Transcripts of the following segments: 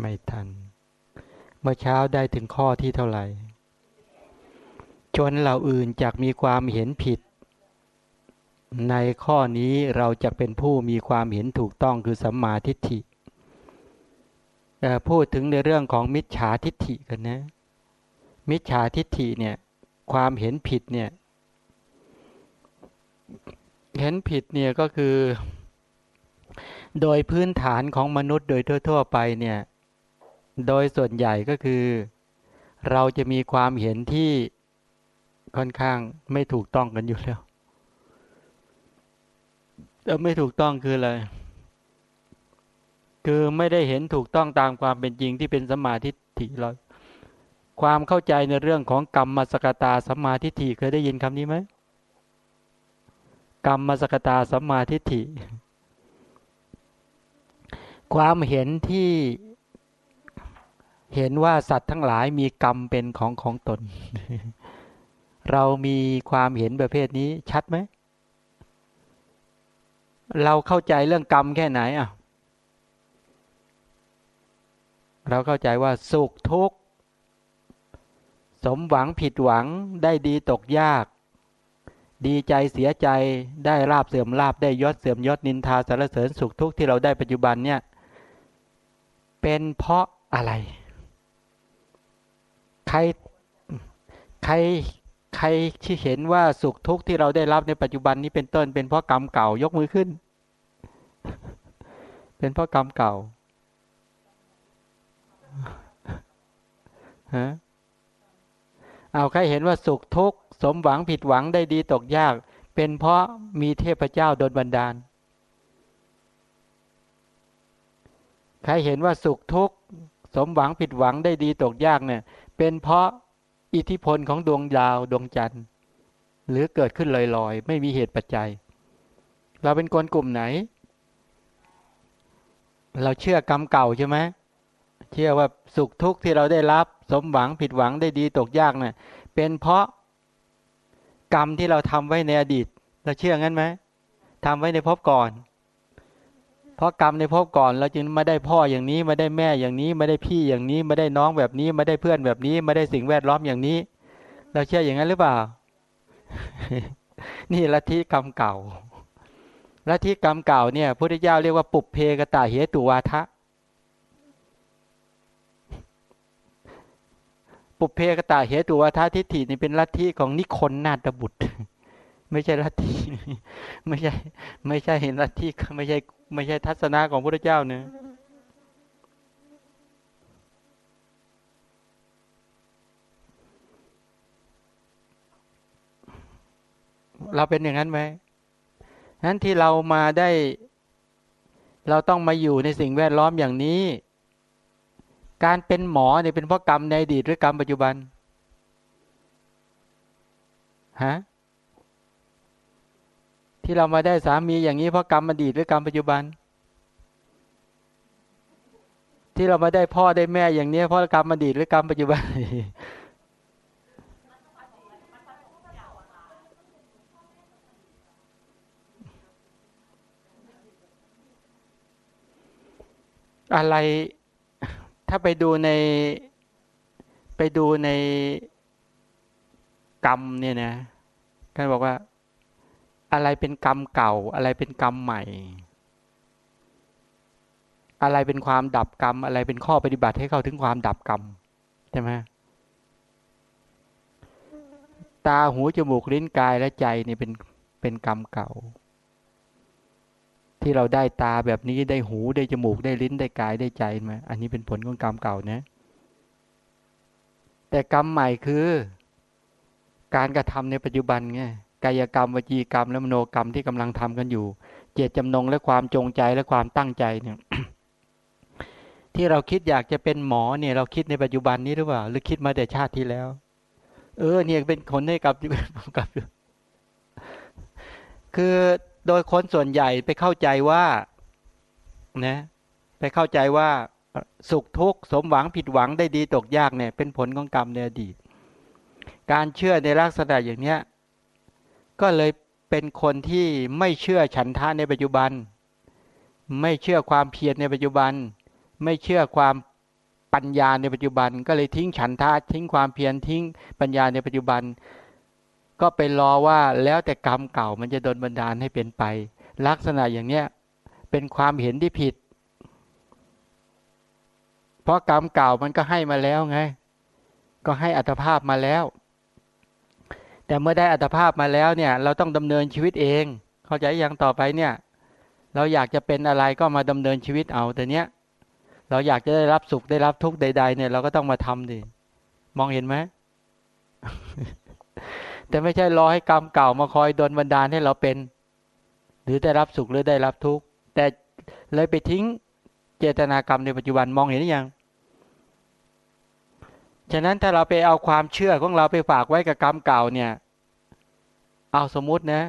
ไม่ทัน เมื่อเช้าได้ถึงข้อที่เท่าไหร่ ชนเหล่าอื่นจากมีความเห็นผิด ในข้อนี้เราจะเป็นผู้มีความเห็นถูกต้องคือสัมมาทิฏฐิพูดถึงในเรื่องของมิจฉาทิฏฐิกันนะ มิจฉาทิฏฐิเนี่ย ความเห็นผิดเนี่ย เห็นผิดเนี่ยก็คือ โดยพื้นฐานของมนุษย์โดยทั่ว ๆ ไปเนี่ย โดยส่วนใหญ่ก็คือ เราจะมีความเห็นที่ค่อนข้างไม่ถูกต้องกันอยู่แล้วแต่ไม่ถูกต้องคืออะไร คือไม่ได้เห็นถูกต้องตามความเป็นจริงที่เป็นสมาธิถิเราความเข้าใจในเรื่องของกรรมมสกตาสมาธิถิเคยได้ยินคำนี้ไหมกรรมมสกตาสมาธิถิความเห็นที่ เห็นว่าสัตว์ทั้งหลายมีกรรมเป็นของของตน เรามีความเห็นประเภทนี้ชัดไหม เราเข้าใจเรื่องกรรมแค่ไหนอะ เราเข้าใจว่าสุขทุกข์ สมหวังผิดหวังได้ดีตกยาก ดีใจเสียใจได้ลาบเสื่อมลาบได้ยศเสื่อมยศนินทาสารเสริญสุขทุกข์ที่เราได้ปัจจุบันเนี่ย เป็นเพราะอะไร รใครใครที่เห็นว่าสุขทุกข์ที่เราได้รับในปัจจุบันนี้เป็นต้น เป็นเพราะกรรมเก่ายกมือขึ้น เป็นเพราะกรรมเก่าฮะเอาใครเห็นว่าสุขทุกข์สมหวังผิดหวังได้ดีตกยาก เป็นเพราะมีเทพเจ้าโดนบันดาล ใครเห็นว่าสุขทุกข์สมหวังผิดหวังได้ดีตกยากเนี่ย เป็นเพราะอิทธิพลของดวงดาวดวงจันทร์ หรือเกิดขึ้นลอยๆ ไม่มีเหตุปัจจัย เราเป็นคนกลุ่มไหน เราเชื่อกรรมเก่าใช่ไหมเชื่อว่าสุขทุกข์ที่เราได้รับ สมหวังผิดหวังได้ดีตกยากเนะ่ยเป็นเพราะกรรมที่เราทำไว้ในอดีต เราเชื่องั้นไหมทำไว้ในภพก่อน เพราะกรรมในภพก่อนเราจึงไม่ได้พ่ออย่างนี้ไม่ได้แม่อย่างนี้ ไม่ได้พี่อย่างนี้ ไม่ได้น้องแบบนี้ ไม่ได้เพื่อนแบบนี้ ไม่ได้สิ่งแวดล้อมอย่างนี้ เราเชื่ออย่างนั้นหรือเปล่า นี่ลัทธิกรรมเก่าลัทธิกรรมเก่าเนี่ยพุทธเจ้าเรียกว่าปุบเพกตาเหตุวาทะปุเพกตาเหตุวาทาทิฏฐินี่เป็นลัทธิของนิคนนาตบุตร ไม่ใช่ลัทธิไม่ใช่ ไม่ใช่เห็นลัทธิไม่ใช่ ไม่ใช่ทัศนะของพระเจ้าเนะเราเป็นอย่างนั้นไหมนั้นที่เรามาได้ เราต้องมาอยู่ในสิ่งแวดล้อมอย่างนี้ การเป็นหมอเนี่ยเป็นเพราะกรรมในอดีตหรือกรรมปัจจุบัน ฮะ ที่เรามาได้สามีอย่างนี้เพราะกรรมอดีตหรือกรรมปัจจุบัน ที่เรามาได้พ่อได้แม่อย่างนี้เพราะกรรมอดีตหรือกรรมปัจจุบันอะไรถ้าไปดูในไปดูในกรรมเนี่ยนะท่านบอกว่า อะไรเป็นกรรมเก่า อะไรเป็นกรรมใหม่ อะไรเป็นความดับกรรม อะไรเป็นข้อปฏิบัติให้เข้าถึงความดับกรรมใช่ไหมตาหูจมูกลิ้นกายและใจนี่เป็นเป็นกรรมเก่า ที่เราได้ตาแบบนี้ได้หูได้จมูกได้ลิ้นได้กายได้ใจมาอันนี้เป็นผลของกรรมเก่านะ แต่กรรมใหม่คือ การกระทำในปัจจุบันไง กายกรรมวจีกรรม และมโนกรรมที่กำลังทำกันอยู่ เจตจำนงและความจงใจและความตั้งใจเนี่ยที่เราคิดอยากจะเป็นหมอเนี่ย เราคิดในปัจจุบันนี้หรือเปล่า หรือคิดมาแต่ชาติที่แล้ว เออ เนี่ยเป็นคนให้กับกับ คือโดยคนส่วนใหญ่ไปเข้าใจว่านะไปเข้าใจว่าสุขทุกข์สมหวังผิดหวังได้ดีตกยากเนี่ย เป็นผลของกรรมในอดีต การเชื่อในลักษณะอย่างเนี้ย ก็เลยเป็นคนที่ไม่เชื่อฉันทะในปัจจุบัน ไม่เชื่อความเพียรในปัจจุบัน ไม่เชื่อความปัญญาในปัจจุบัน ก็เลยทิ้งฉันทะทิ้งความเพียรทิ้งปัญญาในปัจจุบัน ก็ไปรอว่าแล้วแต่กรรมเก่ามันจะโดนบันดาลให้เป็นไป ลักษณะอย่างเนี้ยเป็นความเห็นที่ผิด เพราะกรรมเก่ามันก็ให้มาแล้วไง ก็ให้อัตภาพมาแล้ว แต่เมื่อได้อัตภาพมาแล้วเนี่ย เราต้องดำเนินชีวิตเอง เข้าใจยังต่อไปเนี่ย เราอยากจะเป็นอะไรก็มาดำเนินชีวิตเอา แต่เนี้ยเราอยากจะได้รับสุขได้รับทุกข์ใด ๆ เนี่ย เราก็ต้องมาทำดิมองเห็นไหมแต่ไม่ใช่รอให้กรรมเก่ามาคอยดนบันดาลให้เราเป็น หรือได้รับสุขหรือได้รับทุกข์แต่เลยไปทิ้งเจตนากรรมในปัจจุบันมองเห็นหรือยัง ฉะนั้นถ้าเราไปเอาความเชื่อของเราไปฝากไว้กับกรรมเก่าเนี่ย เอาสมมุตินะ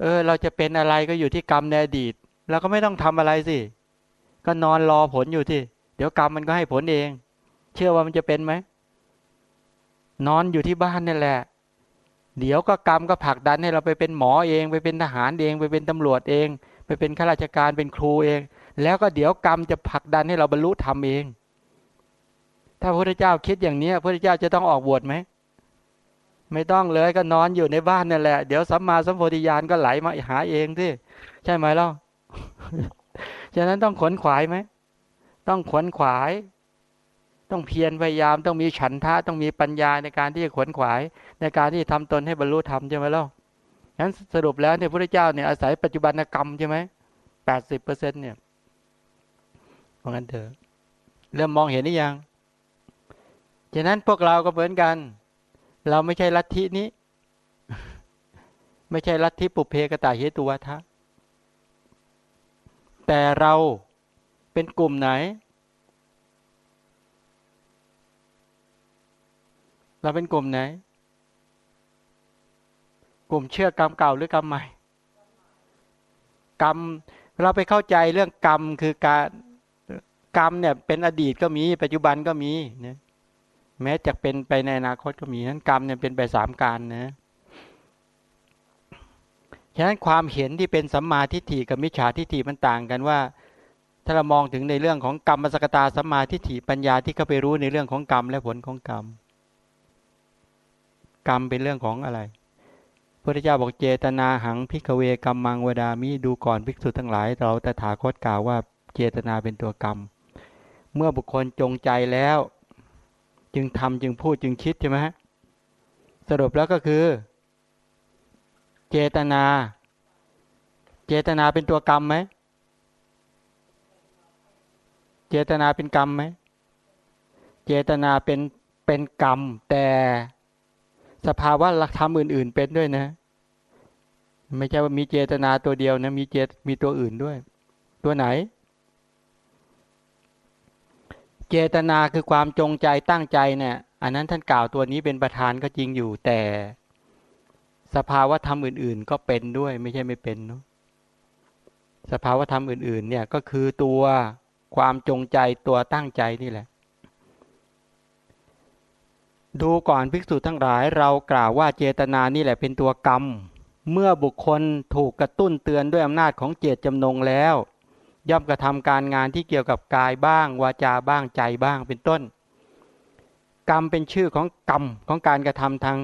เออ เราจะเป็นอะไรก็อยู่ที่กรรมในอดีตเราก็ไม่ต้องทำอะไรสิ ก็นอนรอผลอยู่ที่เดี๋ยวกรรมมันก็ให้ผลเอง เชื่อว่ามันจะเป็นไหม นอนอยู่ที่บ้านนี่แหละ เดี๋ยวก็กรรมก็ผลักดันให้เราไปเป็นหมอเอง ไปเป็นทหารเอง ไปเป็นตำรวจเอง ไปเป็นข้าราชการเป็นครูเอง แล้วก็เดี๋ยวกรรมจะผลักดันให้เราบรรลุธรรมเอง ถ้าพระพุทธเจ้าคิดอย่างนี้พระพุทธเจ้าจะต้องออกบวชไหมไม่ต้องเลยก็นอนอยู่ในบ้านนั่นแหละ เดี๋ยวสัมมาสัมโพธิญาณก็ไหลมาหาเองที่ใช่ไหมล่ะฉะนั้นต้องขวนขวายไหมต้องขวนขวาย ต้องเพียรพยายามต้องมีฉันทะต้องมีปัญญาในการที่จะขวนขวาย ในการที่ทำตนให้บรรลุธรรมใช่ไหมล่ะฉะนั้นสรุปแล้วเนี่ยพระเจ้าเนี่ยอาศัยปัจจุบันกรรมใช่ไหมแปดสิบเปอร์เซ็นเนี่ยเพราะงั้นเถอะเริ่มมองเห็นหรือยัง ฉะนั้นพวกเราก็เหมือนกัน เราไม่ใช่ลัทธินี้ ไม่ใช่ลัทธิปุเพกตาเหตุวัฏะแต่เราเป็นกลุ่มไหน เราเป็นกลุ่มไหน กลุ่มเชื่อกรรมเก่าหรือกรรมใหม่ กรรมเราไปเข้าใจเรื่องกรรมคือการกรรมเนี่ยเป็นอดีตก็มี ปัจจุบันก็มีเนี่ย แม้จะเป็นไปในอนาคตก็มีนั้นกรรมเนี่ยเป็นไปสามการนะฉะนั้นความเห็นที่เป็นสัมมาทิฏฐิกับมิจฉาทิฏฐิมันต่างกันว่า ถ้าเรามองถึงในเรื่องของกรรมสกตาสัมมาทิฏฐิปัญญาที่เขาไปรู้ในเรื่องของกรรมและผลของกรรม กรรมเป็นเรื่องของอะไรพระเจ้าบอกเจตนาหังพิกเวกรรมมังวดามิดูก่อนภิกษุทั้งหลาย เราแต่ถาคตกล่าวว่าเจตนาเป็นตัวกรรม เมื่อบุคคลจงใจแล้ว จึงทำจึงพูดจึงคิดใช่ไหมสรุปแล้วก็คือ เจตนา เจตนาเป็นตัวกรรมไหมเจตนาเป็นกรรมไหมเจตนาเป็นเป็นกรรม แต่สภาวะหลักธรรมอื่น ๆ เป็นด้วยนะ ไม่ใช่ว่ามีเจตนาตัวเดียวนะมีเจตมีตัวอื่นด้วย ตัวไหน เจตนาคือความจงใจตั้งใจเนี่ยอันนั้นท่านกล่าวตัวนี้เป็นประธานก็จริงอยู่แต่สภาวะธรรมอื่น ๆ ก็เป็นด้วยไม่ใช่ไม่เป็นเนาะสภาวะธรรมอื่น ๆ เนี่ยก็คือตัวความจงใจตัวตั้งใจนี่แหละ ดูก่อนภิกษุทั้งหลายเรากล่าวว่าเจตนานี่แหละเป็นตัวกรรม เมื่อบุคคลถูกกระตุ้นเตือนด้วยอำนาจของเจตจำนงแล้ว ย่อมกระทำการงานที่เกี่ยวกับกายบ้าง วาจาบ้างใจบ้างเป็นต้น กรรมเป็นชื่อของกรรมของการกระทำทาง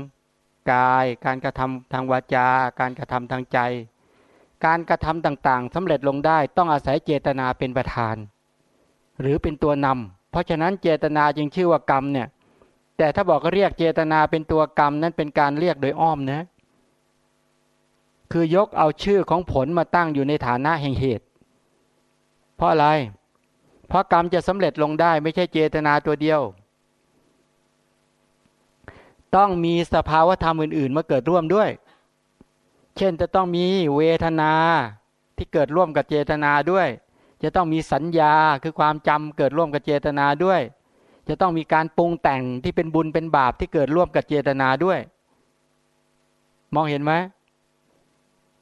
กาย การกระทำทางวาจา การกระทำทางใจ การกระทำต่างๆสำเร็จลงได้ต้องอาศัยเจตนาเป็นประธาน หรือเป็นตัวนำเพราะฉะนั้นเจตนาจึงชื่อว่ากรรมเนี่ยแต่ถ้าบอกเรียกเจตนาเป็นตัวกรรมนั้นเป็นการเรียกโดยอ้อมนะคือยกเอาชื่อของผลมาตั้งอยู่ในฐานะแห่งเหตุ เพราะอะไร เพราะกรรมจะสำเร็จลงได้ไม่ใช่เจตนาตัวเดียว ต้องมีสภาวธรรมอื่น ๆ มาเกิดร่วมด้วย เช่นจะต้องมีเวทนาที่เกิดร่วมกับเจตนาด้วย จะต้องมีสัญญาคือความจำเกิดร่วมกับเจตนาด้วย จะต้องมีการปรุงแต่งที่เป็นบุญเป็นบาปที่เกิดร่วมกับเจตนาด้วย มองเห็นไหม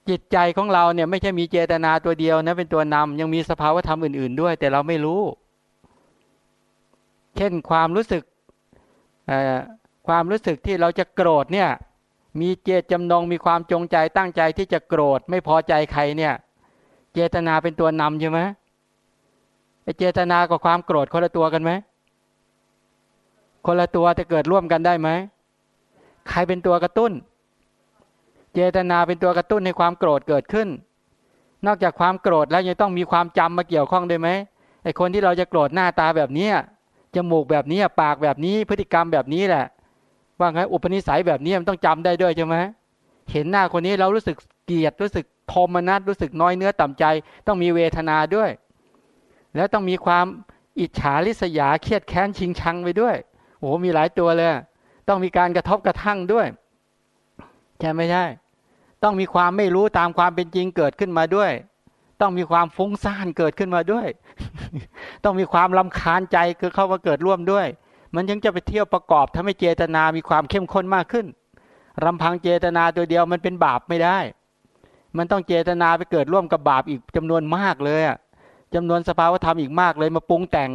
จิตใจของเราเนี่ยไม่ใช่มีเจตนาตัวเดียวนะเป็นตัวนำยังมีสภาวธรรมอื่น ๆ ด้วย แต่เราไม่รู้ เช่นความรู้สึกความรู้สึกที่เราจะโกรธเนี่ยมีเจตจำนงมีความจงใจตั้งใจที่จะโกรธไม่พอใจใครเนี่ย เจตนาเป็นตัวนำใช่ไหมไอเจตนากับความโกรธคนละตัวกันไหมคนละตัวจะเกิดร่วมกันได้ไหมใครเป็นตัวกระตุ้น เจตนาเป็นตัวกระตุ้นให้ความโกรธเกิดขึ้น นอกจากความโกรธแล้วยังต้องมีความจำมาเกี่ยวข้องด้วยไหมไอคนที่เราจะโกรธหน้าตาแบบนี้จมูกแบบนี้ปากแบบนี้พฤติกรรมแบบนี้แหละ ว่าไงอุปนิสัยแบบนี้มันต้องจำได้ด้วยใช่ไหมเห็นหน้าคนนี้เรารู้สึกเกลียดรู้สึกโทมนัสรู้สึกน้อยเนื้อต่ำใจ ต้องมีเวทนาด้วย แล้วต้องมีความอิจฉาริษยาเครียดแค้นชิงชังไปด้วยโอ้โหมีหลายตัวเลย ต้องมีการกระทบกระทั่งด้วยใช่ไม่ใช่ ต้องมีความไม่รู้ตามความเป็นจริงเกิดขึ้นมาด้วย ต้องมีความฟุ้งซ่านเกิดขึ้นมาด้วย ต้องมีความลำคาญใจคือเข้ามาเกิดร่วมด้วย มันยังจะไปเที่ยวประกอบทำให้เจตนามีความเข้มข้นมากขึ้นรำพังเจตนาตัวเดียวมันเป็นบาปไม่ได้ มันต้องเจตนาไปเกิดร่วมกับบาปอีกจำนวนมากเลยอะจำนวนสภาวธรรมอีกมากเลยมาปรุงแต่ง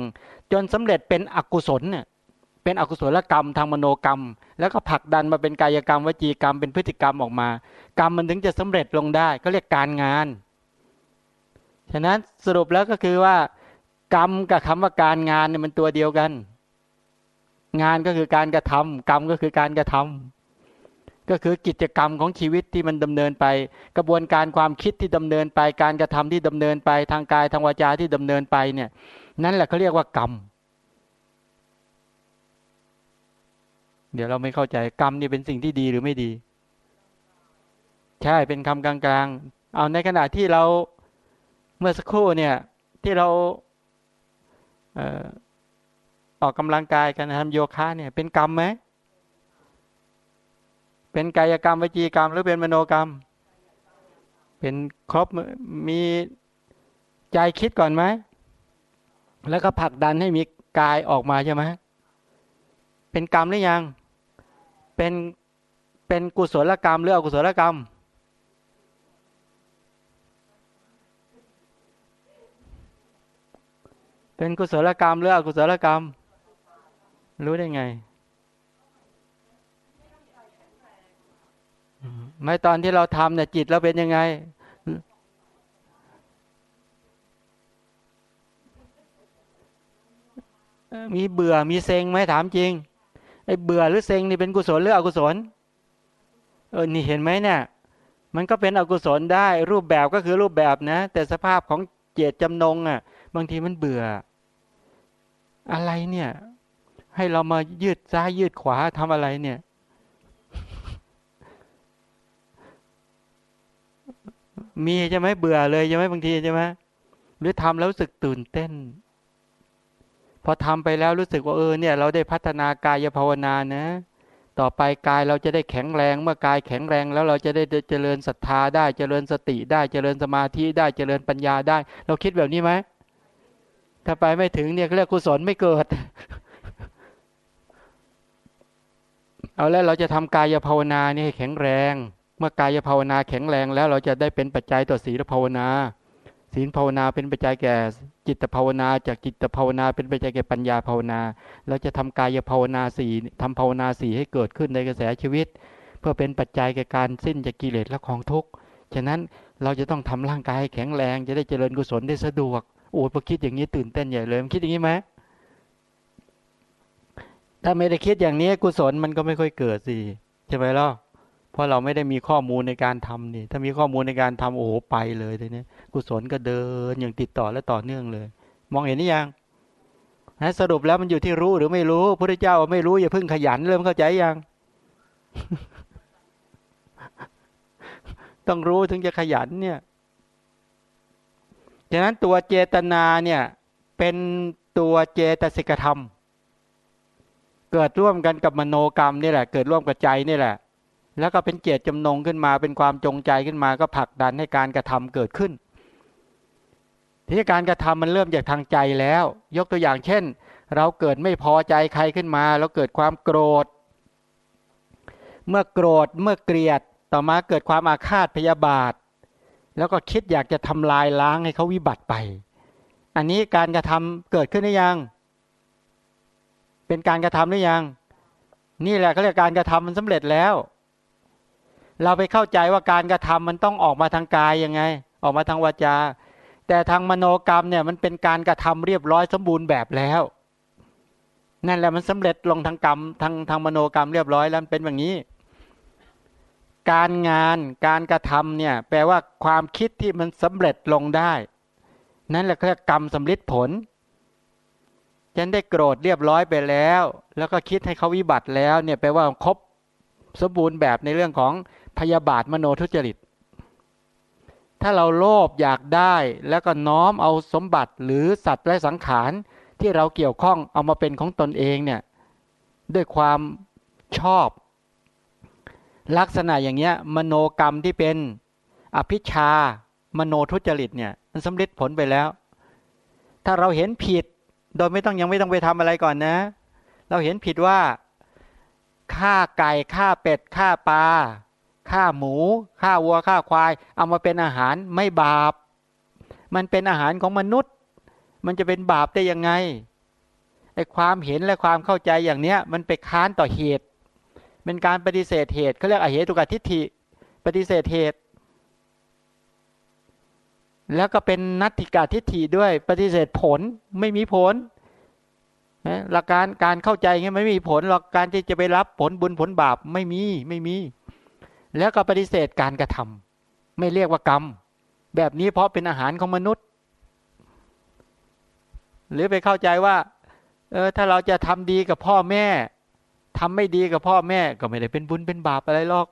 จนสำเร็จเป็นอกุศลเนี่ย เป็นอกุศลกรรมทางมโนกรรม แล้วก็ผลักดันมาเป็นกายกรรมวจีกรรมเป็นพฤติกรรมออกมา กรรมมันถึงจะสำเร็จลงได้ ก็เรียกการงาน ฉะนั้นสรุปแล้วก็คือว่า กรรมกับคำว่าการงานเนี่ยมันตัวเดียวกัน งานก็คือการกระทำกรรมก็คือการกระทำก็คือกิจกรรมของชีวิตที่มันดำเนินไป กระบวนการความคิดที่ดำเนินไป การกระทำที่ดำเนินไปทางกายทางวาจาที่ดำเนินไปเนี่ย นั่นแหละเขาเรียกว่ากรรม เดี๋ยวเราไม่เข้าใจกรรมนี่เป็นสิ่งที่ดีหรือไม่ดี ใช่เป็นคำกลางๆ เอาในขณะที่เราเมื่อสักครู่เนี่ยที่เราออกกำลังกายกันทำโยคะเนี่ยเป็นกรรมไหมเป็นกายกรรมวิจีกรรม หรือเป็นมโนกรรม เป็นครบมีใจคิดก่อนไหมแล้วก็ผลักดันให้มีกายออกมาใช่ไหมเป็นกรรมหรือยัง เป็นเป็นกุศลกรรมหรืออกุศลกรรม เป็นกุศลกรรมหรืออกุศลกรรม รู้ได้ไงไม่ตอนที่เราทำเนี่ยจิตเราเป็นยังไง มีเบื่อมีเซ็งไหมถามจริง ไอ้เบื่อหรือเซ็งนี่เป็นกุศลหรืออกุศล เออ นี่เห็นไหมเนี่ย มันก็เป็นอกุศลได้ รูปแบบก็คือรูปแบบนะ แต่สภาพของเจตจำนงอะ บางทีมันเบื่อ อะไรเนี่ย ให้เรามายืดซ้ายยืดขวาทำอะไรเนี่ย มีใช่ไหมเบื่อเลยใช่ไหมบางทีใช่ไหมหรือทำแล้วรู้สึกตื่นเต้น พอทำไปแล้วรู้สึกว่าเออเนี่ยเราได้พัฒนากายภาวนานะ ต่อไปกายเราจะได้แข็งแรงเมื่อกายแข็งแรงแล้วเราจะได้เจริญศรัทธาได้เจริญสติได้เจริญสมาธิได้เจริญปัญญาได้ เราคิดแบบนี้ไหมถ้าไปไม่ถึงเนี่ยเรียกกุศลไม่เกิด เอาแล้วเราจะทำกายภาวนาเนี่ให้แข็งแรง เมื่อกายภาวนาแข็งแรงแล้วเราจะได้เป็นปัจจัยต่อศีลภาวนา ศีลภาวนาเป็นปัจจัยแก่ จิตภาวนา จากจิตภาวนา เป็นปัจจัยแก่ปัญญาภาวนา เราจะทำกายภาวนาสีทำภาวนาสีให้เกิดขึ้นในกระแสชีวิต เพื่อเป็นปัจจัยแก่การสิ้นจากกิเลสและของทุกข์ฉะนั้นเราจะต้องทำร่างกายให้แข็งแรง จะได้เจริญกุศลได้สะดวกโอ้พอคิดอย่างนี้ตื่นเต้นใหญ่เลยมันคิดอย่างนี้ไหมถ้าไม่ได้คิดอย่างนี้กุศลมันก็ไม่ค่อยเกิดสิใช่ไหมล่ะ เพราะเราไม่ได้มีข้อมูลในการทำนี่ ถ้ามีข้อมูลในการทำโอ้โหไปเลยทีนี้กุศลก็เดินอย่างติดต่อและต่อเนื่องเลย มองเห็นนี่ยังนะสรุปแล้วมันอยู่ที่รู้หรือไม่รู้พระเจ้าไม่รู้อย่าเพิ่งขยันเริ่มเข้าใจยัง ต้องรู้ถึงจะขยันเนี่ยฉะนั้นตัวเจตนาเนี่ยเป็นตัวเจตสิกธรรม เกิดร่วมกันกับมโนกรรมนี่แหละ เกิดร่วมกับใจนี่แหละ แล้วก็เป็นเจตจำนงขึ้นมา เป็นความจงใจขึ้นมา ก็ผลักดันให้การกระทำเกิดขึ้น ทีนี้การกระทำมันเริ่มจากทางใจแล้ว ยกตัวอย่างเช่น เราเกิดไม่พอใจใครขึ้นมา เราเกิดความโกรธ เมื่อโกรธเมื่อเกลียดต่อมาเกิดความอาฆาตพยาบาท แล้วก็คิดอยากจะทำลายล้างให้เขาวิบัติไป อันนี้การกระทำเกิดขึ้นหรือยัง เป็นการกระทำหรือยัง นี่แหละเขาเรียกการกระทำมันสำเร็จแล้ว เราไปเข้าใจว่าการกระทำมันต้องออกมาทางกายยังไง ออกมาทางวาจา แต่ทางมโนกรรมเนี่ยมันเป็นการกระทำเรียบร้อยสมบูรณ์แบบแล้ว นั่นแหละมันสำเร็จลงทางกรรมทางทางมโนกรรมเรียบร้อยแล้วเป็นแบบนี้ การงานการกระทำเนี่ยแปลว่าความคิดที่มันสำเร็จลงได้ นั่นแหละเรียกกรรมสำลิดผลฉันได้โกรธเรียบร้อยไปแล้ว แล้วก็คิดให้เขาวิบัติแล้วเนี่ยแปลว่าครบสมบูรณ์แบบในเรื่องของ พยาบาทมโนทุจริต ถ้าเราโลภอยากได้แล้วก็น้อมเอาสมบัติหรือสัตว์และสังขารที่เราเกี่ยวข้องเอามาเป็นของตนเองเนี่ยด้วยความชอบ ลักษณะอย่างเงี้ยมโนกรรมที่เป็นอภิชามโนทุจริตเนี่ยมันสำเร็จผลไปแล้ว ถ้าเราเห็นผิดโดยไม่ต้องยังไม่ต้องไปทำอะไรก่อนนะ เราเห็นผิดว่าฆ่าไก่ฆ่าเป็ดฆ่าปลา ฆ่าหมูฆ่าวัวฆ่าควาย เอามาเป็นอาหารไม่บาป มันเป็นอาหารของมนุษย์ มันจะเป็นบาปได้ยังไงไอ้ความเห็นและความเข้าใจอย่างเนี้ย มันไปค้านต่อเหตุ เป็นการปฏิเสธเหตุเขาเรียกอเหตุกทิฏฐิ ปฏิเสธเหตุ แล้วก็เป็นนัตติกาทิฏฐิด้วย ปฏิเสธผลไม่มีผลหลักการการเข้าใจเงี้ยไม่มีผลหรอกการที่จะไปรับผลบุญผลบาปไม่มีไม่มี แล้วก็ปฏิเสธการกระทำไม่เรียกว่ากรรม แบบนี้เพราะเป็นอาหารของมนุษย์ หรือไปเข้าใจว่า เออถ้าเราจะทำดีกับพ่อแม่ทำไม่ดีกับพ่อแม่ ก็ไม่ได้เป็นบุญเป็นบาปอะไรหรอก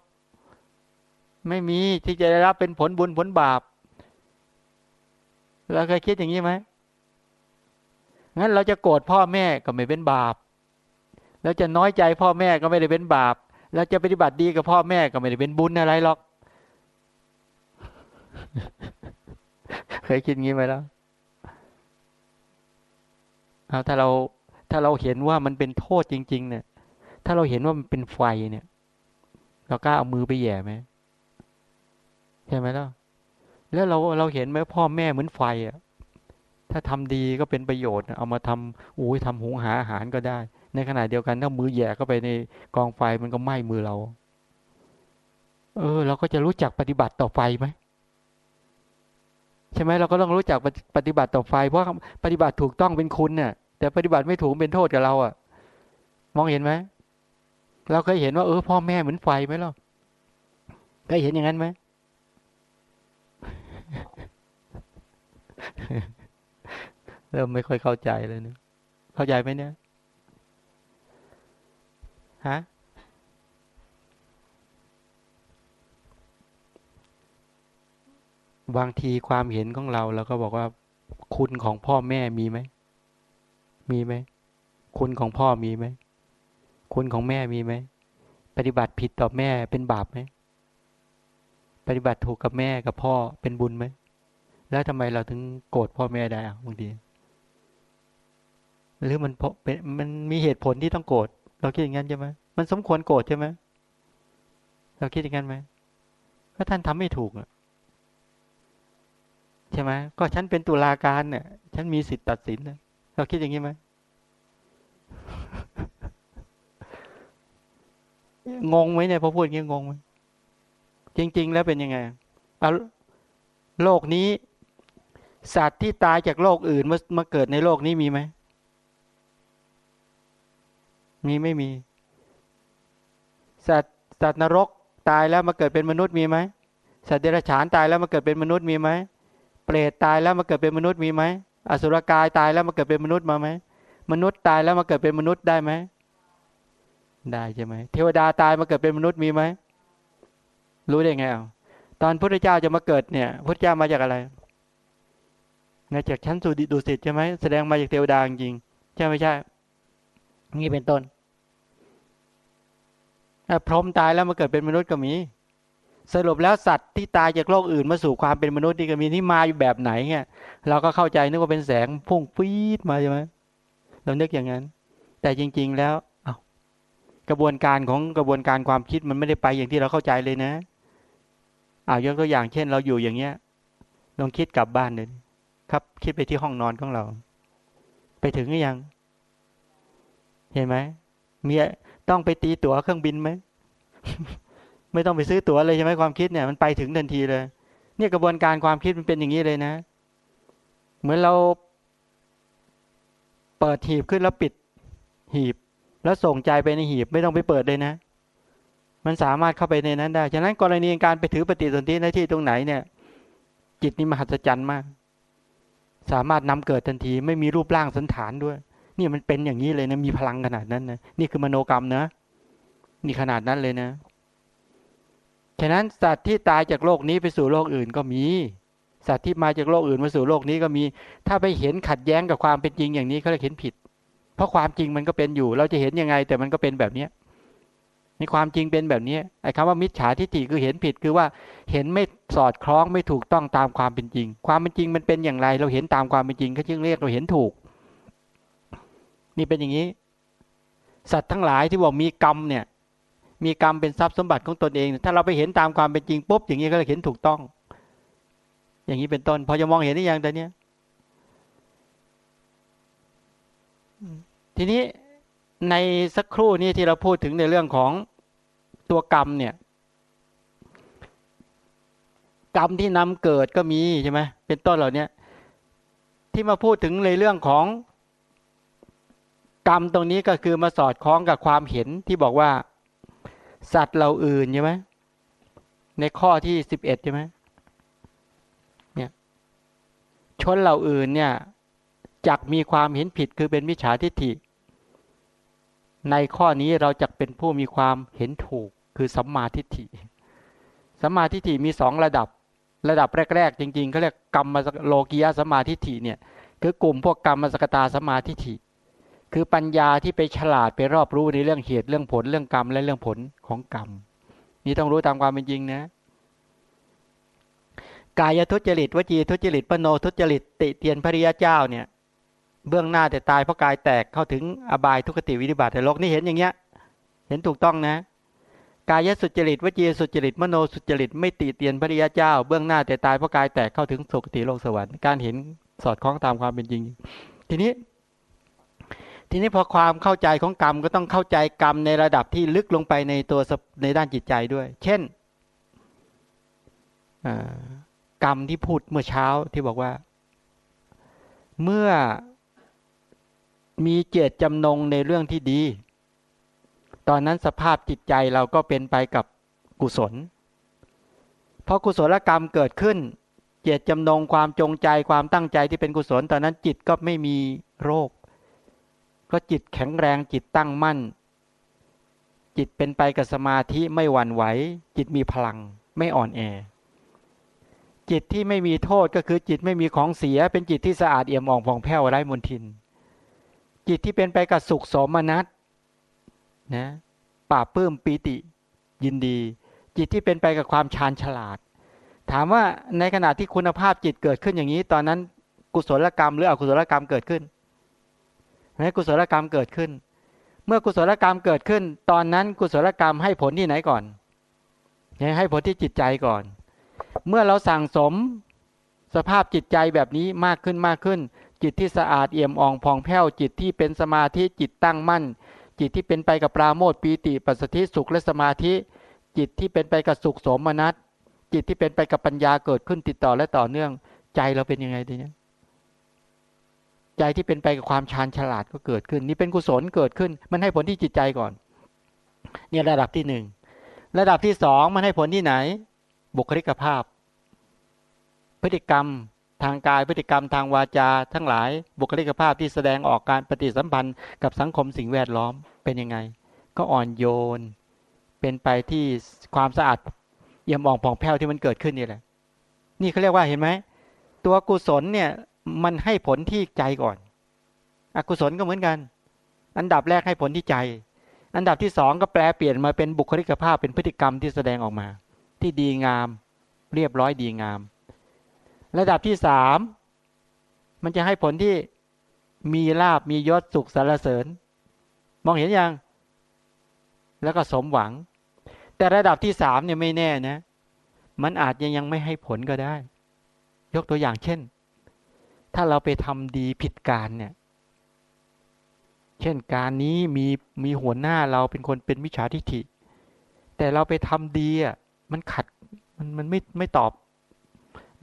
ไม่มีที่จะได้รับเป็นผลบุญผลบาปเราเคยคิดอย่างนี้ไหมงั้นเราจะโกรธพ่อแม่ก็ไม่เป็นบาปเราจะน้อยใจพ่อแม่ก็ไม่ได้เป็นบาป เราจะปฏิบัติดีกับพ่อแม่ก็ไม่ได้เป็นบุญอะไรหรอก เคยคิดงี้ไหมแล้วเอาถ้าเราถ้าเราเห็นว่ามันเป็นโทษจริง ๆ เนี่ย ถ้าเราเห็นว่ามันเป็นไฟเนี่ย เรากล้าเอามือไปแย่ไหมใช่ไหมล่ะแล้วเราเราเห็นไหมพ่อแม่เหมือนไฟอะ ถ้าทำดีก็เป็นประโยชน์ เอามาทำอุ้ยทำหุงหาอาหารก็ได้ ในขณะเดียวกันถ้ามือแย่เข้าไปในกองไฟมันก็ไหม้มือเรา เออ เราก็จะรู้จักปฏิบัติต่อไฟไหมใช่ไหมเราก็ต้องรู้จักปฏิบัติต่อไฟ เพราะปฏิบัติถูกต้องเป็นคุณเนี่ยแต่ปฏิบัติไม่ถูกเป็นโทษกับเราอะ่ะ มองเห็นไหมเราเคยเห็นว่าเออพ่อแม่เหมือนไฟไหมล่ะเคยเห็นอย่างนั้นไหมเริ่มไม่ค่อยเข้าใจเลยเนี่ยเข้าใจไหมเนี่ย ฮะบางทีความเห็นของเราเราก็บอกว่า คุณของพ่อแม่มีไหม มีไหม คุณของพ่อมีไหม คุณของแม่มีไหม ปฏิบัติผิดต่อแม่เป็นบาปไหม ปฏิบัติถูกกับแม่กับพ่อเป็นบุญไหม แล้วทำไมเราถึงโกรธพ่อแม่ได้บางที หรือมันเพราะเป็นมันมีเหตุผลที่ต้องโกรธ เราคิดอย่างนั้นใช่ไหมมันสมควรโกรธใช่ไหมเราคิดอย่างนั้นไหมก็ท่านทำไม่ถูกใช่ไหมก็ฉันเป็นตุลาการเนี่ย ฉันมีสิทธิ์ตัดสินนะเราคิดอย่างนี้ไหมงงไหมเนี่ยพอพูดอย่างนี้งงไหมจริง ๆ แล้วเป็นยังไงเอาโลกนี้สัตว์ที่ตายจากโลกอื่นมามาเกิดในโลกนี้มีไหม มีไม่มี สัตว์สัตว์นรกตายแล้วมาเกิดเป็นมนุษย์มีไหมสัตว์เดรัจฉานตายแล้วมาเกิดเป็นมนุษย์มีไหมเปรตตายแล้วมาเกิดเป็นมนุษย์มีไหมอสุรกายตายแล้วมาเกิดเป็นมนุษย์มาไหมมนุษย์ตายแล้วมาเกิดเป็นมนุษย์ได้ไหมได้ใช่ไหมเทวดาตายมาเกิดเป็นมนุษย์มีไหมรู้ได้ไงอะตอนพระเจ้าจะมาเกิดเนี่ยพระเจ้ามาจากอะไรมาจากชั้นสุดุสิตใช่ไหมแสดงมาจากเทวดาจริงใช่ไม่ใช่ นี่เป็นต้นพรหมตายแล้วมาเกิดเป็นมนุษย์ก็มี สรุปแล้วสัตว์ที่ตายจากโลกอื่นมาสู่ความเป็นมนุษย์นี่ก็มีที่มาอยู่แบบไหนเงี้ยเราก็เข้าใจนึกว่าเป็นแสงพุ่งฟีดมาใช่ไหมเรานึกอย่างนั้น แต่จริง ๆแล้วเอากระบวนการของกระบวนการความคิดมันไม่ได้ไปอย่างที่เราเข้าใจเลยนะอายกตัวอย่างเช่น เราอยู่อย่างเงี้ยลองคิดกลับบ้านเลยครับ คิดไปที่ห้องนอนของเรา ไปถึงหรือยัง เห็นไหมมีต้องไปตีตั๋วเครื่องบินไหมไม่ต้องไปซื้อตั๋วเลยใช่ไหมความคิดเนี่ยมันไปถึงทันทีเลย เนี่ยกระบวนการความคิดมันเป็นอย่างนี้เลยนะ เหมือนเราเปิดหีบขึ้นแล้วปิดหีบ แล้วส่งใจไปในหีบไม่ต้องไปเปิดเลยนะ มันสามารถเข้าไปในนั้นได้ ฉะนั้นกรณีการไปถือปฏิสนธิหน้าที่ตรงไหนเนี่ย จิตนี่มหัศจรรย์มาก สามารถนำเกิดทันที ไม่มีรูปร่างสันฐานด้วย นี่มันเป็นอย่างนี้เลยนะ มีพลังขนาดนั้นนะนี่คือมโนกรรมนะ นี่ขนาดนั้นเลยนะฉะนั้นสัตว์ที่ตายจากโลกนี้ไปสู่โลกอื่นก็มี สัตว์ที่มาจากโลกอื่นมาสู่โลกนี้ก็มี ถ้าไปเห็นขัดแย้งกับความเป็นจริงอย่างนี้เขาจะเห็นผิด เพราะความจริงมันก็เป็นอยู่ เราจะเห็นยังไง แต่มันก็เป็นแบบเนี้ยในความจริงเป็นแบบนี้ไอ้คำว่ามิจฉาทิฏฐิคือเห็นผิดคือว่าเห็นไม่สอดคล้องไม่ถูกต้องตามความเป็นจริง ความเป็นจริงมันเป็นอย่างไร เราเห็นตามความเป็นจริงเขาจึงเรียกเราเห็นถูก นี่เป็นอย่างนี้ สัตว์ทั้งหลายที่บอกมีกรรมเนี่ย มีกรรมเป็นทรัพย์สมบัติของตนเอง ถ้าเราไปเห็นตามความเป็นจริงปุ๊บอย่างนี้ก็เลยเห็นถูกต้อง อย่างนี้เป็นต้น พอจะมองเห็นได้ยังแต่เนี้ยทีนี้ในสักครู่นี้ที่เราพูดถึงในเรื่องของตัวกรรมเนี่ย กรรมที่นำเกิดก็มีใช่ไหมเป็นต้นเหล่านี้ที่มาพูดถึงในเรื่องของ กรรมตรงนี้ก็คือมาสอดคล้องกับความเห็นที่บอกว่า สัตว์เราอื่นใช่ไหมในข้อที่สิบเอ็ดใช่ไหมเนี่ยชนเราอื่นเนี่ยจักมีความเห็นผิดคือเป็นมิจฉาทิฏฐิ ในข้อนี้เราจะเป็นผู้มีความเห็นถูกคือสัมมาทิฏฐิสัมมาทิฏฐิมีสองระดับ ระดับแรก ๆ จริงๆเขาเรียกกรรมโลกียสัมมาทิฏฐิเนี่ยคือกลุ่มพวกกรรมสกตาสัมมาทิฏฐิ คือปัญญาที่ไปฉลาดไปรอบรู้ในเรื่องเหตุเรื่องผลเรื่องกรรมและเรื่องผลของกรรม นี่ต้องรู้ตามความเป็นจริงนะ กายทุจริตวจีทุจริตปโนทุจริตติเตียนพริยเจ้าเนี่ย เบื้องหน้าแต่ตายเพราะกายแตกเข้าถึงอบายทุกติวิธิบาตในโลกนี่เห็นอย่างเงี้ย เห็นถูกต้องนะ กายสุจริตวจีสุจริตมโนสุจริตไม่ตีเตียนพระริยเจ้า เบื้องหน้าแต่ตายเพราะกายแตกเข้าถึงสุคติโลกสวรรค์การเห็นสอดคล้องตามความเป็นจริง ทีนี้ ทีนี้พอความเข้าใจของกรรมก็ต้องเข้าใจกรรมในระดับที่ลึกลงไปในตัวในด้านจิตใจด้วย เช่นกรรมที่พูดเมื่อเช้าที่บอกว่า เมื่อมีเจตจำนงในเรื่องที่ดี ตอนนั้นสภาพจิตใจเราก็เป็นไปกับกุศลพอกุศลกรรมเกิดขึ้น เจตจำนงความจงใจความตั้งใจที่เป็นกุศล ตอนนั้นจิตก็ไม่มีโรค ก็จิตแข็งแรงจิตตั้งมั่น จิตเป็นไปกับสมาธิไม่หวั่นไหว จิตมีพลังไม่อ่อนแอ จิตที่ไม่มีโทษก็คือจิตไม่มีของเสีย เป็นจิตที่สะอาดเอี่ยมอ่องผ่องแผ้วไร้มลทิน จิตที่เป็นไปกับสุขสมนัตนะป่าปื้มปีติ ยินดี จิตที่เป็นไปกับความชาญฉลาด ถามว่าในขณะที่คุณภาพจิตเกิดขึ้นอย่างนี้ ตอนนั้นกุศลกรรมหรืออกุศลกรรมเกิดขึ้น ไหมกุศลกรรมเกิดขึ้น เมื่อกุศลกรรมเกิดขึ้น ตอนนั้นกุศลกรรมให้ผลที่ไหนก่อนให้ผลที่จิตใจก่อน เมื่อเราสั่งสมสภาพจิตใจแบบนี้มากขึ้นมากขึ้น จิตที่สะอาดเอี่ยมอ่องผ่องแผ้วจิตที่เป็นสมาธิจิตตั้งมั่น จิตที่เป็นไปกับปราโมทปีติปัสสติสุขและสมาธิ จิตที่เป็นไปกับสุขสมนัตจิตที่เป็นไปกับปัญญาเกิดขึ้นติดต่อและต่อเนื่อง ใจเราเป็นยังไงทีนี้ ใจที่เป็นไปกับความชาญฉลาดก็เกิดขึ้น นี่เป็นกุศลเกิดขึ้น มันให้ผลที่จิตใจก่อน เนี่ยระดับที่หนึ่งระดับที่สองมันให้ผลที่ไหน บุคลิกภาพ พฤติกรรมทางกายพฤติกรรมทางวาจา ทั้งหลายบุคลิกภาพที่แสดงออกการปฏิสัมพันธ์กับสังคมสิ่งแวดล้อมเป็นยังไง ก็อ่อนโยน เป็นไปที่ความสะอาดเยี่ยมอ่องผ่องแผ้วที่มันเกิดขึ้นนี่แหละ นี่เขาเรียกว่าเห็นไหมตัวกุศลเนี่ย มันให้ผลที่ใจก่อน อกุศลก็เหมือนกัน อันดับแรกให้ผลที่ใจ อันดับที่สองก็แปลเปลี่ยนมาเป็นบุคลิกภาพเป็นพฤติกรรมที่แสดงออกมา ที่ดีงาม เรียบร้อยดีงาม ระดับที่สามมันจะให้ผลที่มีลาบมียศสุขสารเสริญ มองเห็นยัง แล้วก็สมหวัง แต่ระดับที่สามเนี่ยไม่แน่นะ มันอาจจะยังไม่ให้ผลก็ได้ ยกตัวอย่างเช่น ถ้าเราไปทำดีผิดการเนี่ย เช่นการนี้มีมีหัวหน้าเราเป็นคนเป็นมิจฉาทิฐิ แต่เราไปทำดีอะมันขัดมันมันไม่ไม่ตอบ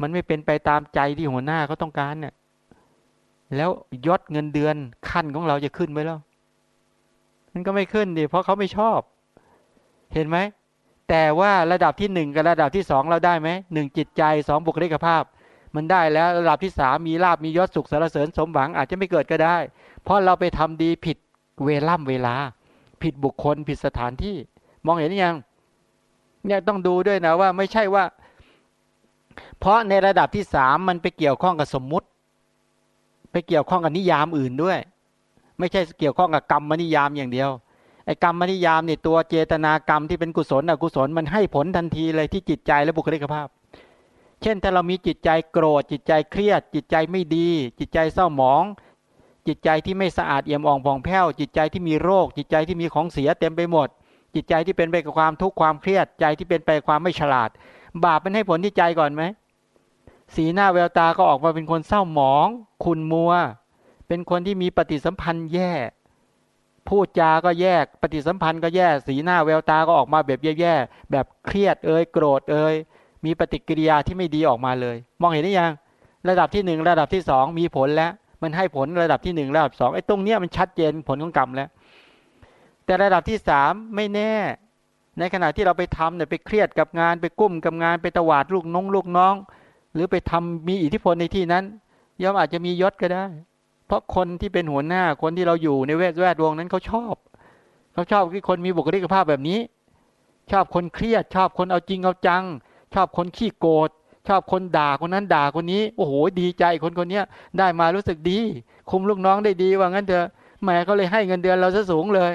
มันไม่เป็นไปตามใจที่หัวหน้าเขาต้องการเนี่ยแล้วยศเงินเดือนขั้นของเราจะขึ้นไหมล่ะมันก็ไม่ขึ้นดิเพราะเขาไม่ชอบ เห็นไหมแต่ว่าระดับที่หนึ่งกับระดับที่สองเราได้ไหมหนึ่งจิตใจสองบุคลิกภาพ มันได้แล้วระดับที่สามมีลาบมียศสุขสารเสริญสมหวังอาจจะไม่เกิดก็ได้ เพราะเราไปทำดีผิดเวล่ำเวลา ผิดบุคคลผิดสถานที่ มองเห็นยัง เนี่ยต้องดูด้วยนะว่าไม่ใช่ว่า เพราะในระดับที่สามมันไปเกี่ยวข้องกับสมมุติ ไปเกี่ยวข้องกับนิยามอื่นด้วย ไม่ใช่เกี่ยวข้องกับกรรมนิยามอย่างเดียวไอ้กรรมนิยามเนี่ยตัวเจตนากรรมที่เป็นกุศลอกุศลมันให้ผลทันทีเลยที่จิตใจและบุคลิกภาพ เช่นถ้าเรามีจิตใจโกรธ จิตใจเครียด จิตใจไม่ดี จิตใจเศร้าหมอง จิตใจที่ไม่สะอาดเอี่ยมอ่องผ่องแผ้ว จิตใจที่มีโรค จิตใจที่มีของเสียเต็มไปหมด จิตใจที่เป็นไปกับความทุกข์ความเครียดใจที่เป็นไปความไม่ฉลาด บาปมันให้ผลที่ใจก่อนไหมสีหน้าแววตาก็ออกมาเป็นคนเศร้าหมองขุนมัว เป็นคนที่มีปฏิสัมพันธ์แย่ พูดจาก็แยกปฏิสัมพันธ์ก็แย่ สีหน้าแววตาก็ออกมาแบบแย่ๆแบบเครียดเอ่ยโกรธเอ่ย มีปฏิกิริยาที่ไม่ดีออกมาเลย มองเห็นหรือยังระดับที่หนึ่งระดับที่สองมีผลแล้ว มันให้ผลระดับที่หนึ่งระดับสองไอ้ตรงเนี้ยมันชัดเจนผลของกรรมแล้ว แต่ระดับที่สามไม่แน่ ในขณะที่เราไปทำเนี่ยไปเครียดกับงานไปกุ้มกับงานไปตวาดลูกน้องลูกน้อง หรือไปทำมีอิทธิพลในที่นั้นย่อมอาจจะมียศก็ได้ เพราะคนที่เป็นหัวหน้าคนที่เราอยู่ในแวดแวดวงนั้นเขาชอบเขาชอบที่คนมีบุคลิกภาพแบบนี้ ชอบคนเครียดชอบคนเอาจริงเอาจัง ชอบคนขี้โกรธชอบคนด่าคนนั้นด่าคนนี้โอ้โหดีใจคนคนนี้ได้มารู้สึกดี คุมลูกน้องได้ดีว่างั้นเถอะแหมเขาเลยให้เงินเดือนเราซะสูงเลย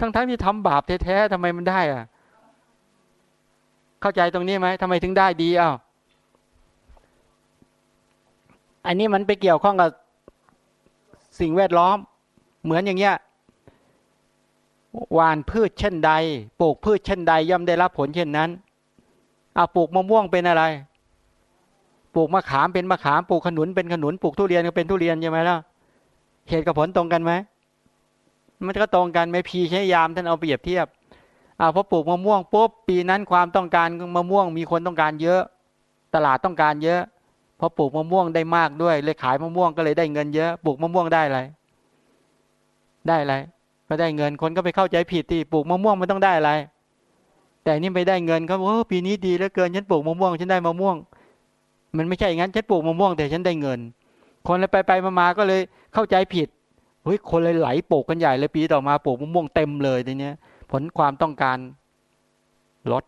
ทั้งๆทที่ทำบาปแท้ๆทำไมมันได้อะเข้าใจตรงนี้ไหมทำไมถึงได้ดีอ้าวอันนี้มันไปเกี่ยวข้องกับสิ่งแวดล้อม เหมือนอย่างเงี้ยหวานพืชเช่นใดปลูกพืชเช่นใดย่อมได้รับผลเช่นนั้น เอาปลูกมะม่วงเป็นอะไร ปลูกมะขามเป็นมะขามปลูกขนุนเป็นขนุนปลูกทุเรียนก็เป็นทุเรียนใช่ไหมล่ะเหตุกับผลตรงกันไหมมันก็ตรงกันไหมพีใช้ยามท่านเอาเปรียบเทียบเอาพอปลูกมะม่วงปุ๊บปีนั้นความต้องการมะม่วงมีคนต้องการเยอะ ตลาดต้องการเยอะพอปลูกมะม่วงได้มากด้วย เลยขายมะม่วงก็เลยได้เงินเยอะปลูกมะม่วงได้อะไรได้อะไรก็ได้เงินคนก็ไปเข้าใจผิดที่ปลูกมะม่วงมันต้องได้อะไร แต่นี่ไปได้เงินเขาบอกปีนี้ดีเหลือเกินฉันปลูกมะม่วงฉันได้มะม่วง มันไม่ใช่อย่างนั้นฉันปลูกมะม่วงแต่ฉันได้เงิน คนเลยไปไปมาก็เลยเข้าใจผิดเฮ้ยคนเลยไหลปลูกกันใหญ่เลยปีต่อมาปลูกมะม่วงเต็มเลยทีเนี้ย ผลความต้องการลด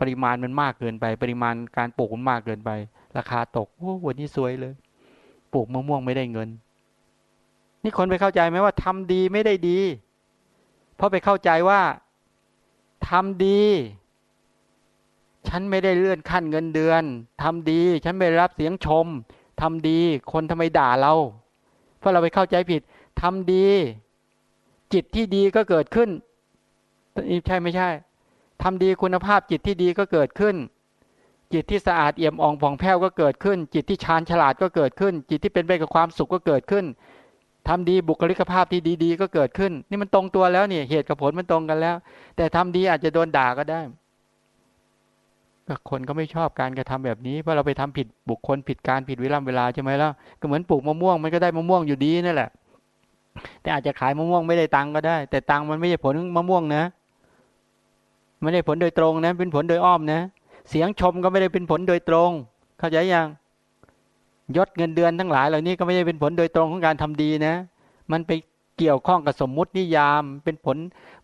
ปริมาณมันมากเกินไป ปริมาณการปลูกมันมากเกินไป ราคาตกโอ้วันนี้สวยเลย ปลูกมะม่วงไม่ได้เงิน นี่คนไปเข้าใจไหมว่าทำดีไม่ได้ดี เพราะไปเข้าใจว่า ทำดี ฉันไม่ได้เลื่อนขั้นเงินเดือนทำดี ฉันไม่รับเสียงชมทำดี คนทำไมด่าเรา เพราะเราไปเข้าใจผิดทำดี จิตที่ดีก็เกิดขึ้นใช่ไม่ใช่ทำดีคุณภาพจิตที่ดีก็เกิดขึ้น จิตที่สะอาดเอี่ยมอ่องผ่องแผ้วก็เกิดขึ้น จิตที่ชาญฉลาดก็เกิดขึ้น จิตที่เป็นไปกับความสุขก็เกิดขึ้น ทำดีบุคลิกภาพที่ดี ๆ ก็เกิดขึ้น นี่มันตรงตัวแล้วเนี่ยเหตุกับผลมันตรงกันแล้ว แต่ทำดีอาจจะโดนด่าก็ได้คนก็ไม่ชอบการกระทำแบบนี้เพราะเราไปทำผิดบุคคลผิดการผิดเวลาเวลาใช่ไหมล่ะก็เหมือนปลูกมะม่วงมันก็ได้มะม่วงอยู่ดีนั่นแหละ แต่อาจจะขายมะม่วงไม่ได้ตังก็ได้ แต่ตังมันไม่ใช่ผลมะม่วงนะไม่ได้ผลโดยตรงนะ เป็นผลโดยอ้อมนะ เสียงชมก็ไม่ได้เป็นผลโดยตรง เข้าใจยัง ยศเงินเดือนทั้งหลายเหล่านี้ก็ไม่ได้เป็นผลโดยตรงของการทำดีนะ มันไปเกี่ยวข้องกับสมมุตินิยามเป็นผล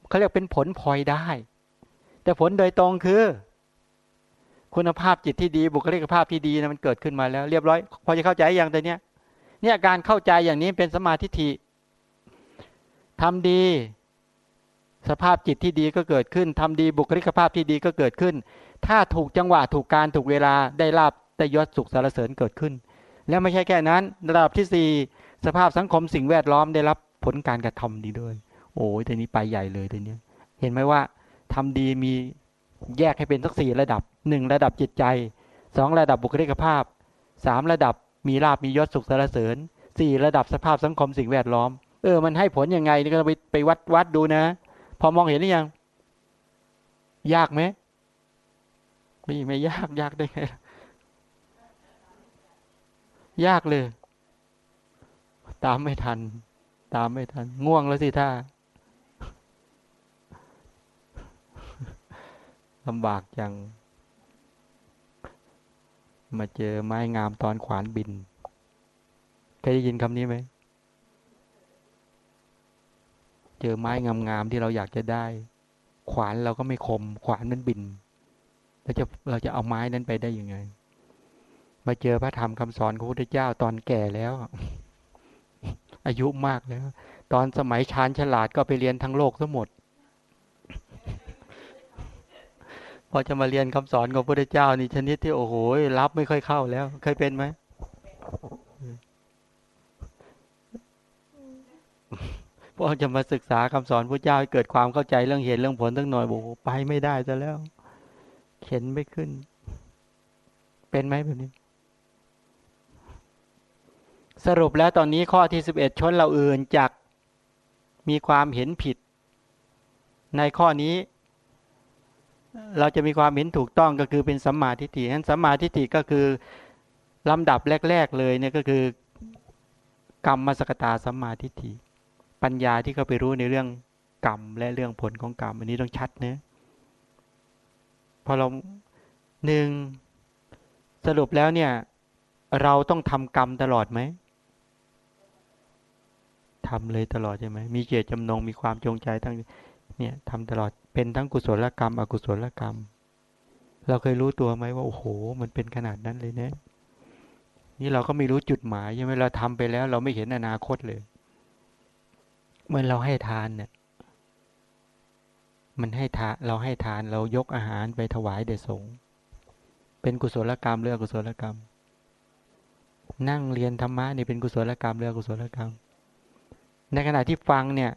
เขาเรียกเป็นผลพลอยได้ แต่ผลโดยตรงคือ คุณภาพจิตที่ดีบุคลิกภาพที่ดีนะมันเกิดขึ้นมาแล้ว เรียบร้อย พอจะเข้าใจอย่างแต่เนี้ยเนี่ยการเข้าใจอย่างนี้เป็นสมาธิิทำดี สภาพจิตที่ดีก็เกิดขึ้นทำดีบุคลิกภาพที่ดีก็เกิดขึ้น ถ้าถูกจังหวะถูกการถูกเวลาได้ลาบได้ยศสุขสารเสริญเกิดขึ้น แล้วไม่ใช่แค่นั้น ระดับที่สี่สภาพสังคมสิ่งแวดล้อมได้รับผลการกระทำดีด้วย โอ้ยทีนี้ไปใหญ่เลยทีนี้เห็นไหมว่าทำดีมีแยกให้เป็นสักสี่ระดับหนึ่งระดับจิตใจสองระดับบุคลิกภาพสามระดับมีลาบมียศสุขสารเสริญสี่ระดับสภาพสังคมสิ่งแวดล้อม เออ มันให้ผลยังไงนี่ก็ไปไปวัดวัดดูนะ พอมองเห็นหรือยัง ยากไหมไม่ไม่ยากยากได้ไง ยากเลย ตามไม่ทัน ตามไม่ทัน ง่วงแล้วสิท่าลำบากจัง มาเจอไม้งามตอนขวานบิน เคยได้ยินคำนี้ไหม เจอไม้งามๆที่เราอยากจะได้ ขวานเราก็ไม่คม ขวานมันบิน เราจะเราจะเอาไม้นั้นไปได้ยังไง มาเจอพระธรรมคำสอนของพระพุทธเจ้าตอนแก่แล้ว อายุมากแล้ว ตอนสมัยชาญฉลาดก็ไปเรียนทั้งโลกทั้งหมด พอจะมาเรียนคำสอนของพระพุทธเจ้านี่ชนิดที่โอ้โหรับไม่ค่อยเข้าแล้ว เคยเป็นไหมพอจะมาศึกษาคำสอนพระเจ้าให้เกิดความเข้าใจเรื่องเหตุเรื่องผลตั้งหน่อยบอกไปไม่ได้ซะแล้ว เข็นไม่ขึ้น เป็นไหมแบบนี้ สรุปแล้วตอนนี้ข้อที่สิบเอ็ดชนเราอื่นจักมีความเห็นผิด ในข้อนี้ เราจะมีความเห็นถูกต้องก็คือเป็นสัมมาทิฏฐินั้นสัมมาทิฏฐิก็คือลำดับแรก ๆ เลยเนี่ยก็คือกรรมมสกตาสัมมาทิฏฐิปัญญาที่เขาไปรู้ในเรื่องกรรมและเรื่องผลของกรรมอันนี้ต้องชัดเนะพอเราหนึ่งสรุปแล้วเนี่ย เราต้องทำกรรมตลอดไหม ทำเลยตลอดใช่ไหมมีเจตจำนงมีความจงใจทั้งเนี่ยทำตลอดเป็นทั้งกุศลกรรม อกุศลกรรม เราเคยรู้ตัวไหมว่าโอ้โห มันเป็นขนาดนั้นเลยเนะ นี่เราก็ไม่รู้จุดหมายใช่ไหมเราทำไปแล้ว เราไม่เห็นอนาคตเลยเมื่อเราให้ทานเนี่ย มันให้ทานเราให้ทานเรายกอาหารไปถวายเดชสงเป็นกุศลกรรมเรื่อกุศลกรรม นั่งเรียนธรรมะนี่เป็นกุศลกรรมเรื่อกุศลกรรม ในขณะที่ฟังเนี่ย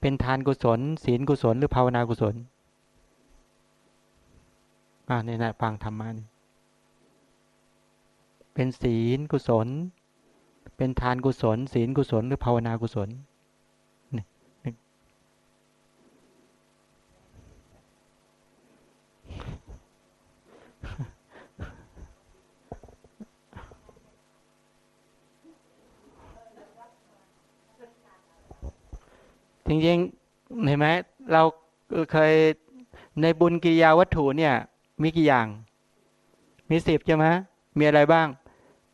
เป็นทานกุศล ศีลกุศล หรือภาวนากุศลอ่าในขณะฟังธรรมะนี่เป็นศีลกุศล เป็นทานกุศล ศีลกุศล หรือภาวนากุศล จริงๆเห็นไหมเราเคยในบุญกิยาวัตถุเนี่ย มีกี่อย่าง มีสิบใช่ไหมมีอะไรบ้าง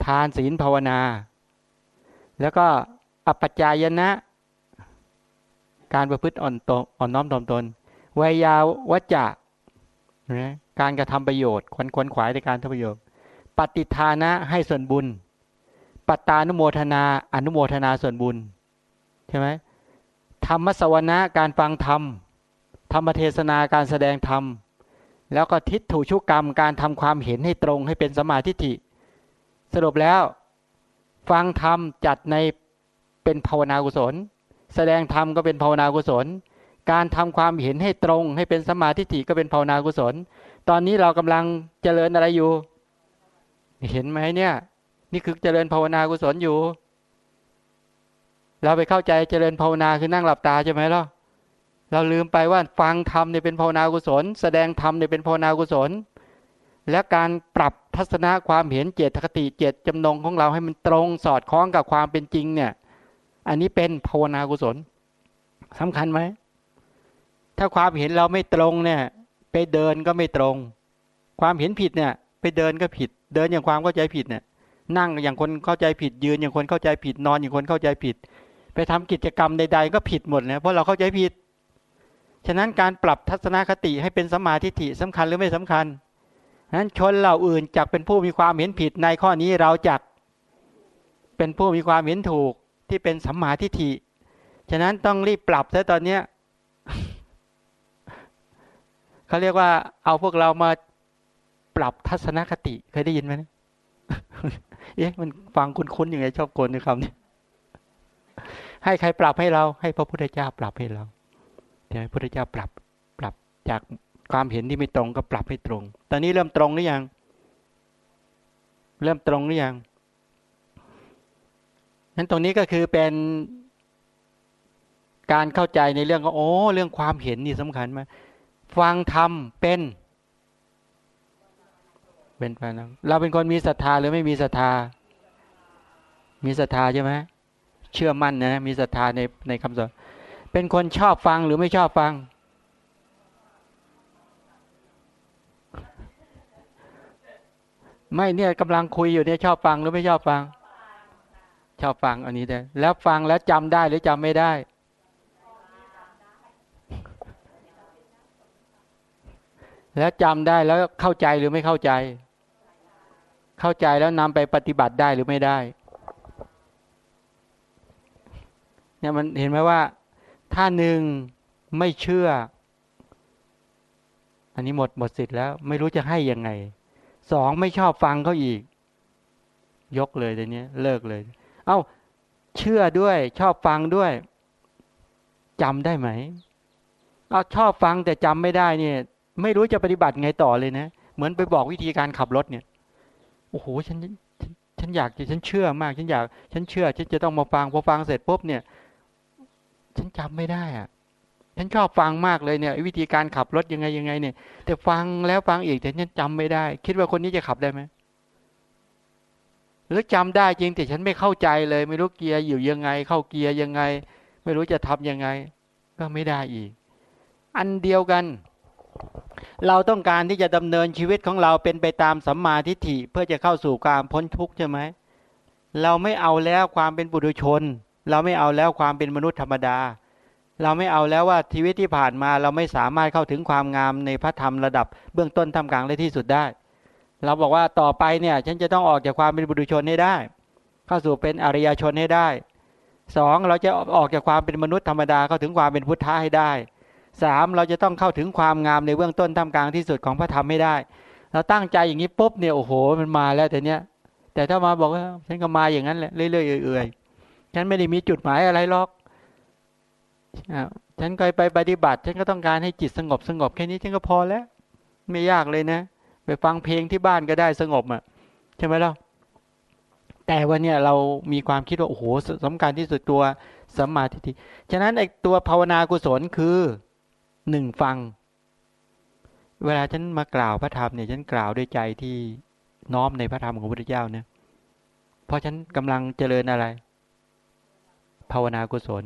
ทานศีลภาวนา แล้วก็อัปจายนะ การประพฤติอ่อนตอ่อนน้อมถ่อมตนวิยาวัจจะนะการกระทำประโยชน์ ควนควนขวายในการทำประโยชน์ ปฏิทานะให้ส่วนบุญ ปัตตานุโมทนา อนุโมทนาส่วนบุญ ใช่ไหม ธรรมสวนะการฟังธรรม ธรรมเทศนาการแสดงธรรม แล้วก็ทิฏฐุชุกรรมการทำความเห็นให้ตรงให้เป็นสมาธิิสรุปแล้ว ฟังธรรมจัดในเป็นภาวนากุศล แสดงธรรมก็เป็นภาวนากุศล การทำความเห็นให้ตรง ให้เป็นสมาธิิก็เป็นภาวนากุศล ตอนนี้เรากำลังเจริญอะไรอยู่ เห็นไหมเนี่ย นี่คือเจริญภาวนากุศลอยู่ เราไปเข้าใจเจริญภาวนาคือนั่งหลับตาใช่ไหมล่ะเราลืมไปว่าฟังธรรมเนี่ยเป็นภาวนากุศล แสดงธรรมเนี่ยเป็นภาวนากุศล และการปรับทัศนะความเห็นเจตคติเจตจำนงของเราให้มันตรงสอดคล้องกับความเป็นจริงเนี่ย อันนี้เป็นภาวนากุศลสำคัญไหมถ้าความเห็นเราไม่ตรงเนี่ย ไปเดินก็ไม่ตรง ความเห็นผิดเนี่ย ไปเดินก็ผิด เดินอย่างความเข้าใจผิดเนี่ย นั่งอย่างคนเข้าใจผิดยืนอย่างคนเข้าใจผิดนอนอย่างคนเข้าใจผิด ไปทำกิจกรรมใด ๆ ก็ผิดหมดเลยเพราะเราเข้าใจผิด ฉะนั้นการปรับทัศนคติให้เป็นสมาธิฐิสำคัญหรือไม่สำคัญนั้นชนเหล่าอื่นจักเป็นผู้มีความเห็นผิดในข้อนี้เราจักเป็นผู้มีความเห็นถูกที่เป็นสัมมาทิฏฐิ ฉะนั้นต้องรีบปรับซะตอนเนี้ยเขาเรียกว่า เอาพวกเรามาปรับทัศนคติเคยได้ยินไหมเอ๊ะมันฟังคุ้นๆยังไงชอบกลในคำนี้ ให้ใครปรับให้เรา ให้พระพุทธเจ้าปรับให้เราเดี๋ยวพระพุทธเจ้าปรับปรับจากความเห็นที่ไม่ตรงก็ปรับให้ตรง ตอนนี้เริ่มตรงหรือยัง เริ่มตรงหรือยังนั้นตรงนี้ก็คือเป็นการเข้าใจในเรื่องโอ้เรื่องความเห็นนี่สำคัญไหมฟังธรรมเป็น เป็นไปนะเราเป็นคนมีศรัทธาหรือไม่มีศรัทธา มีศรัทธาใช่ไหม เชื่อมั่นนะมีศรัทธาในในคำสอน เป็นคนชอบฟังหรือไม่ชอบฟัง ไม่เนี่ยกำลังคุยอยู่เนี่ยชอบฟังหรือไม่ชอบฟัง ชอบฟังอันนี้ได้ แล้วฟังแล้วจำได้หรือจำไม่ได้แล้วจำได้แล้วเข้าใจหรือไม่เข้าใจ เข้าใจแล้วนำไปปฏิบัติได้หรือไม่ได้ เนี่ยมันเห็นไหมว่า ถ้าหนึ่งไม่เชื่อ อันนี้หมดหมดสิทธิ์แล้ว ไม่รู้จะให้ยังไงสองไม่ชอบฟังเขาอีก ยกเลยแต่นี้เลิกเลย เอา้า เชื่อด้วย ชอบฟังด้วยจำได้ไหมเอาชอบฟังแต่จำไม่ได้เนี่ย ไม่รู้จะปฏิบัติไงต่อเลยนะเหมือนไปบอกวิธีการขับรถเนี่ยโอ้โหฉันฉันฉันอยากฉันเชื่อมาก ฉันอยาก ฉันเชื่อ ฉันจะต้องมาฟังพอฟังเสร็จปุ๊บเนี่ย ฉันจำไม่ได้อะฉันชอบฟังมากเลยเนี่ยวิธีการขับรถยังไงยังไงเนี่ย แต่ฟังแล้วฟังอีกแต่ฉันจำไม่ได้ คิดว่าคนนี้จะขับได้ไหมหรือจำได้จริงแต่ฉันไม่เข้าใจเลย ไม่รู้เกียร์อยู่ยังไง เข้าเกียร์ยังไง ไม่รู้จะทํำยังไง ก็ไม่ได้อีก อันเดียวกัน เราต้องการที่จะดำเนินชีวิตของเราเป็นไปตามสัมมาทิฏฐิเพื่อจะเข้าสู่ความพ้นทุกข์ใช่ไหมเราไม่เอาแล้วความเป็นบุรุชน เราไม่เอาแล้วความเป็นมนุษย์ธรรมดา เราไม่เอาแล้วว่าชีวิตที่ผ่านมาเราไม่สามารถเข้าถึงความงามในพระธรรมระดับเบื้องต้นทำกลางและที่สุดได้ เราบอกว่าต่อไปเนี่ย ฉันจะต้องออกจากความเป็นบุรุชนให้ได้ เข้าสู่เป็นอริยชนให้ได้สองเราจะออกจากความเป็นมนุษย์ธรรมดาเข้าถึงความเป็นพุทธะให้ได้สามเราจะต้องเข้าถึงความงามในเบื้องต้นท่ามกลางที่สุดของพระธรรมไม่ได้ เราตั้งใจอย่างนี้ปุ๊บเนี่ยโอ้โหมันมาแล้วแต่เนี้ยแต่ถ้ามาบอกว่าฉันก็มาอย่างนั้นแหละเรื่อยๆเอื่อยๆ ฉันไม่ได้มีจุดหมายอะไรหรอกฉันเคยไปปฏิบัติ ฉันก็ต้องการให้จิตสงบสงบแค่นี้ฉันก็พอแล้ว ไม่ยากเลยนะ ไปฟังเพลงที่บ้านก็ได้สงบอะใช่ไหมล่ะแต่วันเนี้ยเรามีความคิดว่าโอ้โหสำคัญที่สุดตัวสัมมาทิฏฐิฉะนั้นไอ้ตัวภาวนากุศลคือหนึ่งฟัง เวลาฉันมากล่าวพระธรรมเนี่ยฉันกล่าวด้วยใจที่น้อมในพระธรรมของพระพุทธเจ้าเนี่ยเพราะฉันกำลังเจริญอะไร ภาวนากุศล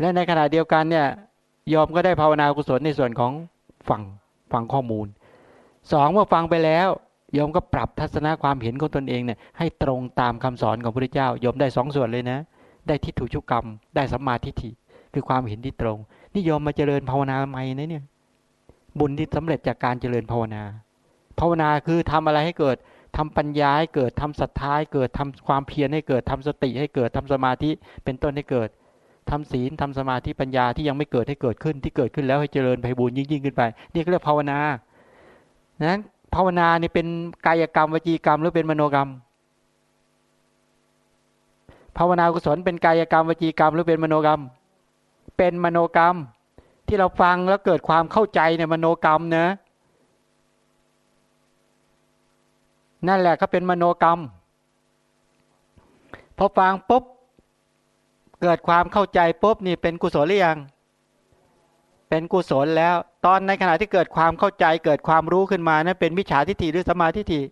และในขณะเดียวกันเนี่ยยอมก็ได้ภาวนากุศลในส่วนของฟังฟังข้อมูลสองเมื่อฟังไปแล้วยอมก็ปรับทัศนะความเห็นของตนเองเนี่ยให้ตรงตามคำสอนของพระพุทธเจ้ายอมได้สองส่วนเลยนะ ได้ทิฏฐุชุกรรม ได้สัมมาทิฏฐิคือความเห็นที่ตรงนี่ยอมมาเจริญภาวนาใหม่นะเนี่ยบุญที่สำเร็จจากการเจริญภาวนา ภาวนาคือทำอะไรให้เกิด ทำปัญญาให้เกิดทำศรัทธาให้เกิดทำความเพียรให้เกิดทำสติให้เกิดทำสมาธิเป็นต้นให้เกิดทำศีลทำสมาธิปัญญาที่ยังไม่เกิดให้เกิดขึ้นที่เกิดขึ้นแล้วให้เจริญไพบูญยิ่งยิ่งขึ้นไปนี่เรียกภาวนานั้นภาวนาเนี่เป็นกายกรรมวจีกรรมหรือเป็นมโนกรรม ภาวนากุศลเป็นกายกรรมวจีกรรมหรือเป็นมโนกรรม เป็นมโนกรรมที่เราฟังแล้วเกิดความเข้าใจในมโนกรรมเนะ นั่นแหละก็เป็นมโนกรรม พอฟังปุ๊บ เกิดความเข้าใจปุ๊บนี่เป็นกุศลหรือยัง เป็นกุศลแล้ว ตอนในขณะที่เกิดความเข้าใจเกิดความรู้ขึ้นมานั้นเป็นมิจฉาทิฏฐิหรือสมาทิฏฐิ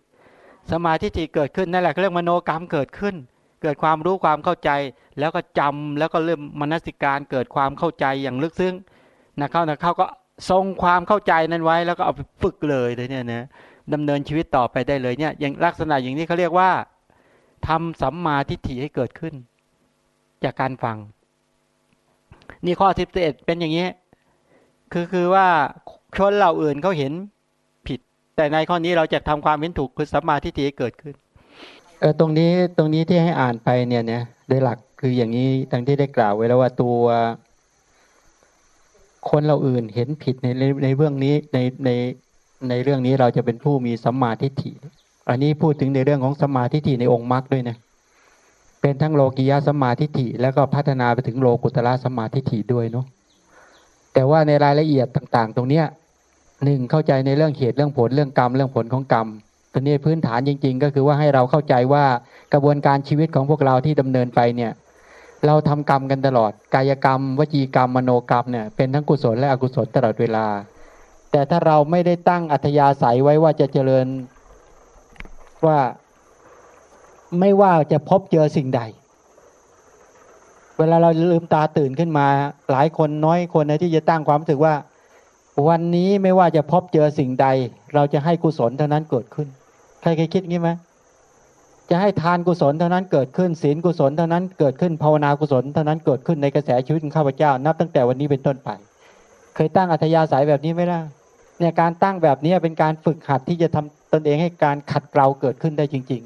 สมาทิฏฐิเกิดขึ้นนั่นแหละเรื่องมโนกรรมเกิดขึ้น เกิดความรู้ความเข้าใจ แล้วก็จำแล้วก็เริ่มมนสิการเกิดความเข้าใจอย่างลึกซึ้งนะเข้านะเข้าก็ทรงความเข้าใจนั้นไว้ แล้วก็เอาไปฝึกเลยเลยเนี่ยนะ ดำเนินชีวิตต่อไปได้เลยเนี่ยอย่างลักษณะอย่างนี้เขาเรียกว่าทำสัมมาทิฏฐิให้เกิดขึ้น จากการฟัง นี่ข้อสิบเอ็ดเป็นอย่างนี้ คือคือว่าชนเหล่าอื่นเขาเห็นผิด แต่ในข้อนี้เราจะทำความเห็นถูกคือสัมมาทิฏฐิให้เกิดขึ้นเออตรงนี้ตรงนี้ที่ให้อ่านไปเนี่ยเนี่ยโดยหลักคืออย่างนี้ดังที่ได้กล่าวไว้แล้วว่าตัว คนเราอื่นเห็นผิดในในเรื่องนี้ในใน ในเรื่องนี้เราจะเป็นผู้มีสัมมาทิฏฐิ อันนี้พูดถึงในเรื่องของสัมมาทิฏฐิในองค์มรรคด้วยนะ เป็นทั้งโลกิยาสัมมาทิฏฐิ แล้วก็พัฒนาไปถึงโลกุตละสัมมาทิฏฐิด้วยเนาะ แต่ว่าในรายละเอียดต่างๆ ตรงเนี้ยหนึ่งเข้าใจในเรื่องเหตุเรื่องผลเรื่องกรรมเรื่องผลของกรรมตัวนี้พื้นฐานจริง ๆ ก็คือว่าให้เราเข้าใจว่ากระบวนการชีวิตของพวกเราที่ดำเนินไปเนี่ยเราทำกรรมกันตลอด กายกรรม วจีกรรมมโนกรรมเนี่ยเป็นทั้งกุศลและอกุศลตลอดเวลา แต่ถ้าเราไม่ได้ตั้งอัธยาศัยไว้ว่าจะเจริญว่าไม่ว่าจะพบเจอสิ่งใด เวลาเราลืมตาตื่นขึ้นมา หลายคนน้อยคนนะที่จะตั้งความรู้สึกว่า วันนี้ไม่ว่าจะพบเจอสิ่งใด เราจะให้กุศลเท่านั้นเกิดขึ้น ใครเคยคิดงี้ไหมจะให้ทานกุศลเท่านั้นเกิดขึ้นศีลกุศลเท่านั้นเกิดขึ้นภาวนากุศลเท่านั้นเกิดขึ้นในกระแสชีวิตของข้าพเจ้า นับตั้งแต่วันนี้เป็นต้นไป เคยตั้งอัธยาศัยแบบนี้ไหมล่ะ เนี่ยการตั้งแบบนี้เป็นการฝึกหัดที่จะทำตนเองให้การขัดเกลาเกิดขึ้นได้จริง